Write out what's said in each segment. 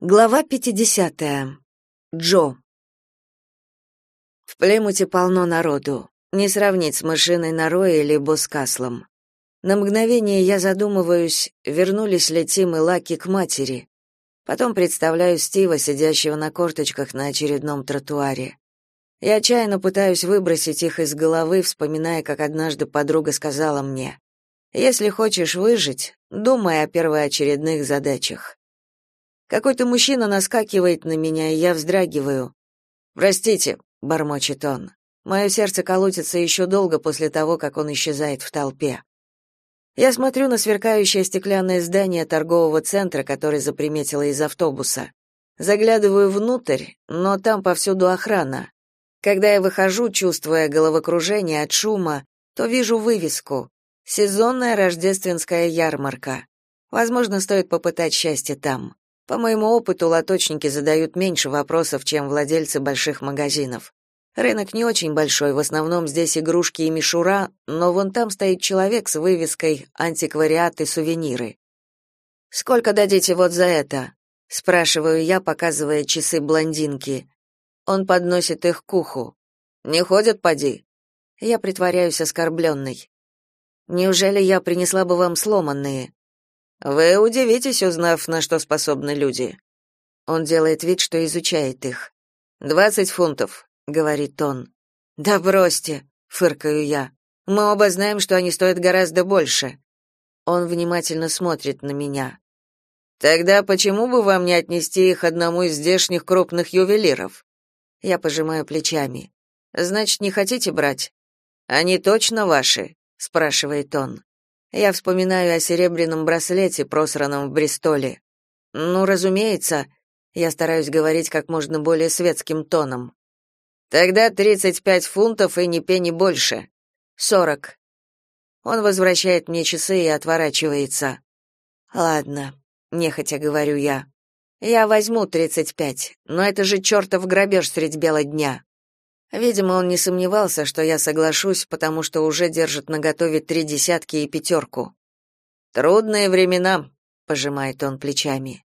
Глава 50. Джо. В Племуте полно народу. Не сравнить с машиной на Рое или Боскаслом. На мгновение я задумываюсь, вернулись ли Тим и Лаки к матери. Потом представляю Стива, сидящего на корточках на очередном тротуаре. Я отчаянно пытаюсь выбросить их из головы, вспоминая, как однажды подруга сказала мне, «Если хочешь выжить, думай о первоочередных задачах». Какой-то мужчина наскакивает на меня, и я вздрагиваю. «Простите», — бормочет он. Мое сердце колотится еще долго после того, как он исчезает в толпе. Я смотрю на сверкающее стеклянное здание торгового центра, который заприметила из автобуса. Заглядываю внутрь, но там повсюду охрана. Когда я выхожу, чувствуя головокружение от шума, то вижу вывеску «Сезонная рождественская ярмарка». Возможно, стоит попытать счастье там. По моему опыту, лоточники задают меньше вопросов, чем владельцы больших магазинов. Рынок не очень большой, в основном здесь игрушки и мишура, но вон там стоит человек с вывеской «Антиквариат и сувениры». «Сколько дадите вот за это?» — спрашиваю я, показывая часы блондинки. Он подносит их к уху. «Не ходят, поди?» Я притворяюсь оскорбленной. «Неужели я принесла бы вам сломанные?» Вы удивитесь, узнав, на что способны люди. Он делает вид, что изучает их. «Двадцать фунтов», — говорит он. «Да бросьте», — фыркаю я. «Мы оба знаем, что они стоят гораздо больше». Он внимательно смотрит на меня. «Тогда почему бы вам не отнести их одному из здешних крупных ювелиров?» Я пожимаю плечами. «Значит, не хотите брать?» «Они точно ваши?» — спрашивает он. Я вспоминаю о серебряном браслете, просранном в Бристоле. Ну, разумеется, я стараюсь говорить как можно более светским тоном. Тогда тридцать пять фунтов и ни пени больше. Сорок. Он возвращает мне часы и отворачивается. Ладно, нехотя говорю я. Я возьму тридцать пять, но это же чертов грабеж средь бела дня. Видимо, он не сомневался, что я соглашусь, потому что уже держит наготове три десятки и пятерку. «Трудные времена», — пожимает он плечами.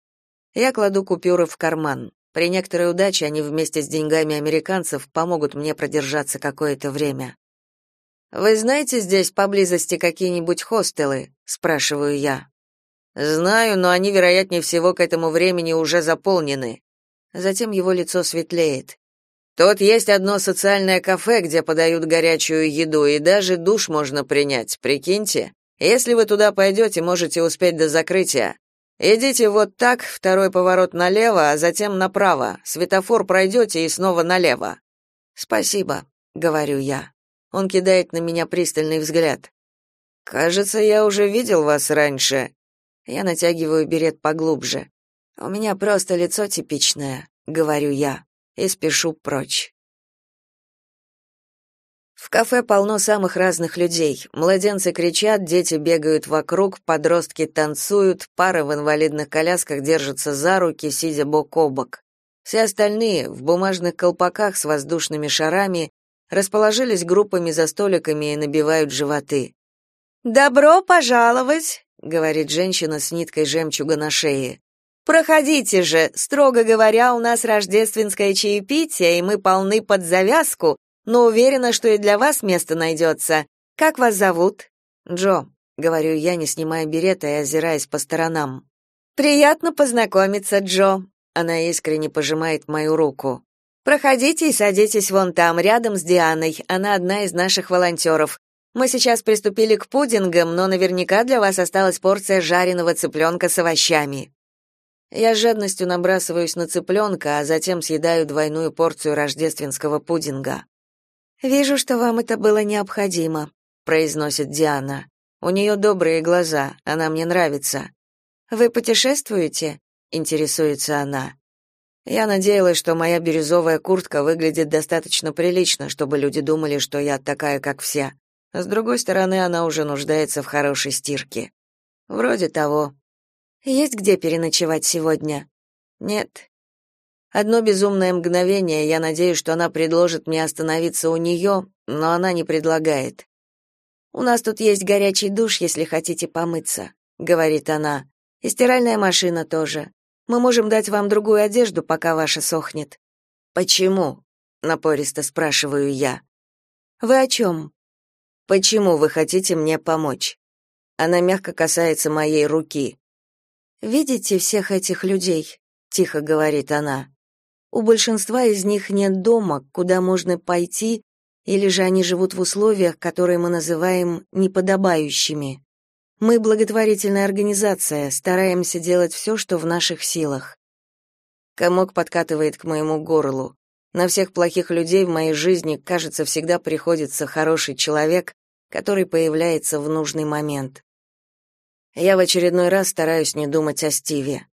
Я кладу купюры в карман. При некоторой удаче они вместе с деньгами американцев помогут мне продержаться какое-то время. «Вы знаете здесь поблизости какие-нибудь хостелы?» — спрашиваю я. «Знаю, но они, вероятнее всего, к этому времени уже заполнены». Затем его лицо светлеет. Тут есть одно социальное кафе, где подают горячую еду, и даже душ можно принять, прикиньте. Если вы туда пойдете, можете успеть до закрытия. Идите вот так, второй поворот налево, а затем направо. Светофор пройдете и снова налево. Спасибо, говорю я. Он кидает на меня пристальный взгляд. Кажется, я уже видел вас раньше. Я натягиваю берет поглубже. У меня просто лицо типичное, говорю я и спешу прочь. В кафе полно самых разных людей. Младенцы кричат, дети бегают вокруг, подростки танцуют, пары в инвалидных колясках держатся за руки, сидя бок о бок. Все остальные, в бумажных колпаках с воздушными шарами, расположились группами за столиками и набивают животы. «Добро пожаловать!» — говорит женщина с ниткой жемчуга на шее. Проходите же, строго говоря, у нас рождественское чаепитие, и мы полны под завязку, но уверена, что и для вас место найдется. Как вас зовут? Джо, говорю я, не снимая берета и озираясь по сторонам. Приятно познакомиться, Джо. Она искренне пожимает мою руку. Проходите и садитесь вон там, рядом с Дианой. Она одна из наших волонтеров. Мы сейчас приступили к пудингам, но наверняка для вас осталась порция жареного цыпленка с овощами. Я с жадностью набрасываюсь на цыпленка, а затем съедаю двойную порцию рождественского пудинга. «Вижу, что вам это было необходимо», — произносит Диана. У нее добрые глаза, она мне нравится. «Вы путешествуете?» — интересуется она. Я надеялась, что моя бирюзовая куртка выглядит достаточно прилично, чтобы люди думали, что я такая, как все. С другой стороны, она уже нуждается в хорошей стирке. Вроде того, есть где переночевать сегодня? Нет. Одно безумное мгновение, я надеюсь, что она предложит мне остановиться у нее, но она не предлагает. У нас тут есть горячий душ, если хотите помыться, говорит она. И стиральная машина тоже. Мы можем дать вам другую одежду, пока ваша сохнет». «Почему?» — напористо спрашиваю я. «Вы о чем?» «Почему вы хотите мне помочь?» Она мягко касается моей руки. «Видите всех этих людей?» — тихо говорит она. «У большинства из них нет дома, куда можно пойти, или же они живут в условиях, которые мы называем неподобающими. Мы благотворительная организация, стараемся делать все, что в наших силах. Комок подкатывает к моему горлу. На всех плохих людей в моей жизни, кажется, всегда приходится хороший человек, который появляется в нужный момент. Я в очередной раз стараюсь не думать о Стиве.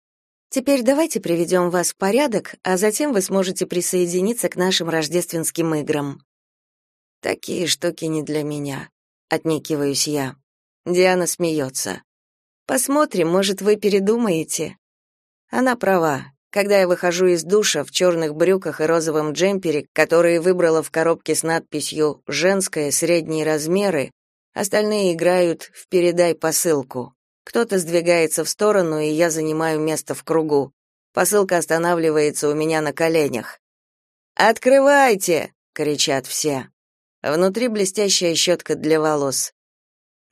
Теперь давайте приведем вас в порядок, а затем вы сможете присоединиться к нашим рождественским играм. Такие штуки не для меня, отнекиваюсь я. Диана смеется. Посмотрим, может, вы передумаете. Она права. Когда я выхожу из душа в черных брюках и розовом джемпере, которые выбрала в коробке с надписью «Женское, средние размеры», остальные играют в «Передай посылку». Кто-то сдвигается в сторону, и я занимаю место в кругу. Посылка останавливается у меня на коленях. «Открывайте!» — кричат все. Внутри блестящая щетка для волос.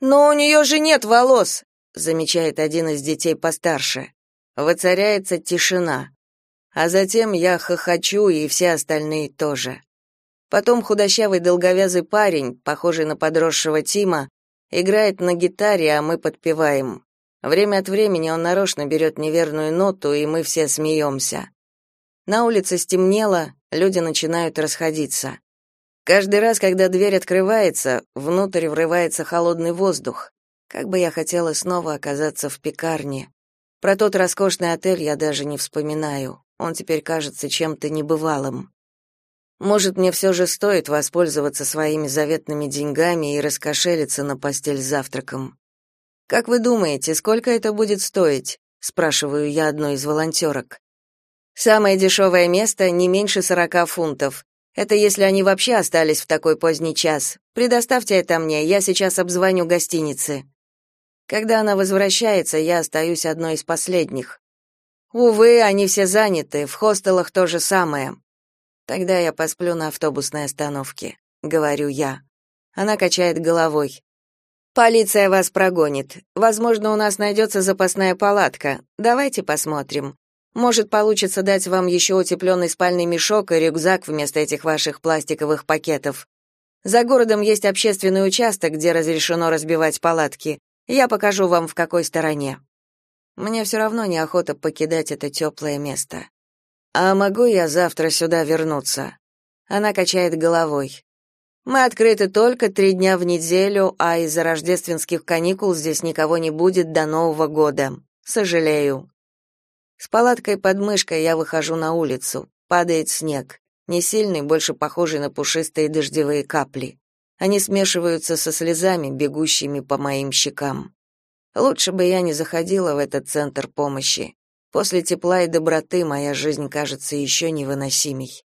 «Но у нее же нет волос!» — замечает один из детей постарше. Воцаряется тишина. А затем я хохочу, и все остальные тоже. Потом худощавый долговязый парень, похожий на подросшего Тима, играет на гитаре, а мы подпеваем. Время от времени он нарочно берет неверную ноту, и мы все смеемся. На улице стемнело, люди начинают расходиться. Каждый раз, когда дверь открывается, внутрь врывается холодный воздух. Как бы я хотела снова оказаться в пекарне. Про тот роскошный отель я даже не вспоминаю. Он теперь кажется чем-то небывалым. Может, мне все же стоит воспользоваться своими заветными деньгами и раскошелиться на постель с завтраком. Как вы думаете, сколько это будет стоить? спрашиваю я одной из волонтерок. Самое дешевое место не меньше сорока фунтов. Это если они вообще остались в такой поздний час. Предоставьте это мне, я сейчас обзвоню гостиницы. Когда она возвращается, я остаюсь одной из последних. Увы, они все заняты, в хостелах то же самое. Тогда я посплю на автобусной остановке, говорю я. Она качает головой. Полиция вас прогонит. Возможно, у нас найдется запасная палатка. Давайте посмотрим. Может, получится дать вам еще утепленный спальный мешок и рюкзак вместо этих ваших пластиковых пакетов. За городом есть общественный участок, где разрешено разбивать палатки. Я покажу вам, в какой стороне. Мне все равно неохота покидать это теплое место. А могу я завтра сюда вернуться? Она качает головой. Мы открыты только три дня в неделю, а из-за рождественских каникул здесь никого не будет до Нового года. Сожалею. С палаткой под мышкой я выхожу на улицу. Падает снег. Не сильный, больше похожий на пушистые дождевые капли. Они смешиваются со слезами, бегущими по моим щекам. Лучше бы я не заходила в этот центр помощи. После тепла и доброты моя жизнь кажется еще невыносимей.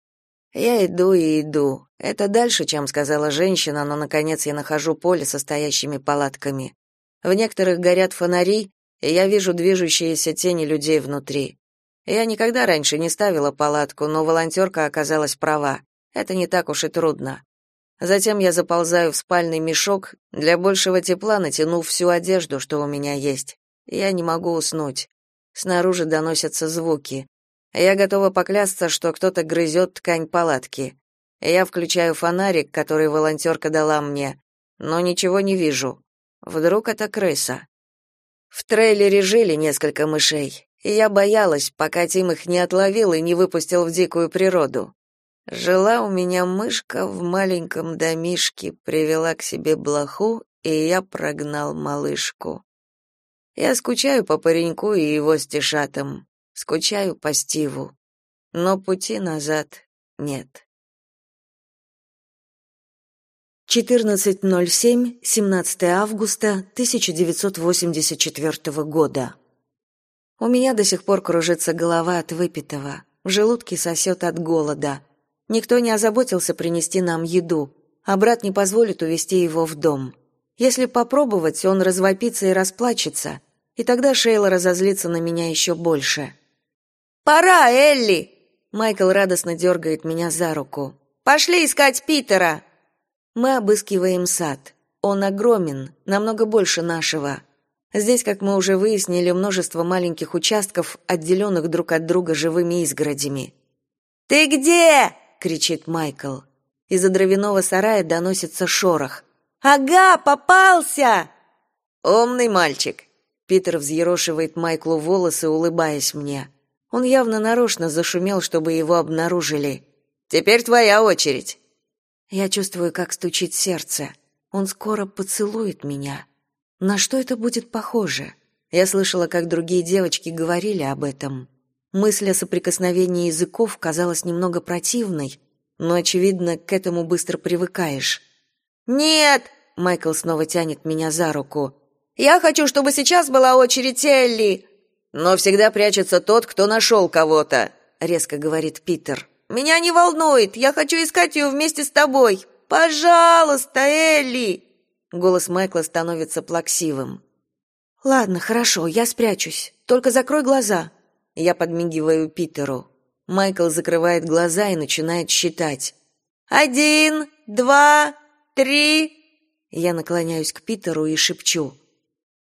Я иду и иду. Это дальше, чем сказала женщина, но наконец я нахожу поле со стоящими палатками. В некоторых горят фонари, и я вижу движущиеся тени людей внутри. Я никогда раньше не ставила палатку, но волонтерка оказалась права. Это не так уж и трудно. Затем я заползаю в спальный мешок, для большего тепла натянув всю одежду, что у меня есть. Я не могу уснуть. Снаружи доносятся звуки. Я готова поклясться, что кто-то грызет ткань палатки. Я включаю фонарик, который волонтерка дала мне, но ничего не вижу. Вдруг это крыса. В трейлере жили несколько мышей, и я боялась, пока Тим их не отловил и не выпустил в дикую природу. Жила у меня мышка в маленьком домишке, привела к себе блоху, и я прогнал малышку. Я скучаю по пареньку и его стишатам, скучаю по Стиву, но пути назад нет. 14.07, 17 августа 1984 года. У меня до сих пор кружится голова от выпитого, в желудке сосет от голода. Никто не озаботился принести нам еду, а брат не позволит увести его в дом. Если попробовать, он развопится и расплачется, и тогда Шейла разозлится на меня еще больше. Пора, Элли!» Майкл радостно дергает меня за руку. «Пошли искать Питера!» Мы обыскиваем сад. Он огромен, намного больше нашего. Здесь, как мы уже выяснили, множество маленьких участков, отделенных друг от друга живыми изгородями. «Ты где?» — кричит Майкл. Из-за дровяного сарая доносится шорох. «Ага, попался!» «Умный мальчик!» Питер взъерошивает Майклу волосы, улыбаясь мне. Он явно нарочно зашумел, чтобы его обнаружили. «Теперь твоя очередь!» Я чувствую, как стучит сердце. Он скоро поцелует меня. На что это будет похоже? Я слышала, как другие девочки говорили об этом. Мысль о соприкосновении языков казалась немного противной, но, очевидно, к этому быстро привыкаешь. «Нет!» — Майкл снова тянет меня за руку. «Я хочу, чтобы сейчас была очередь Элли!» «Но всегда прячется тот, кто нашел кого-то», — резко говорит Питер. «Меня не волнует, я хочу искать ее вместе с тобой. Пожалуйста, Элли!» Голос Майкла становится плаксивым. «Ладно, хорошо, я спрячусь. Только закрой глаза». Я подмигиваю Питеру. Майкл закрывает глаза и начинает считать. «Один, два, три...» Я наклоняюсь к Питеру и шепчу.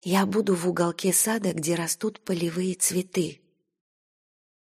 «Я буду в уголке сада, где растут полевые цветы».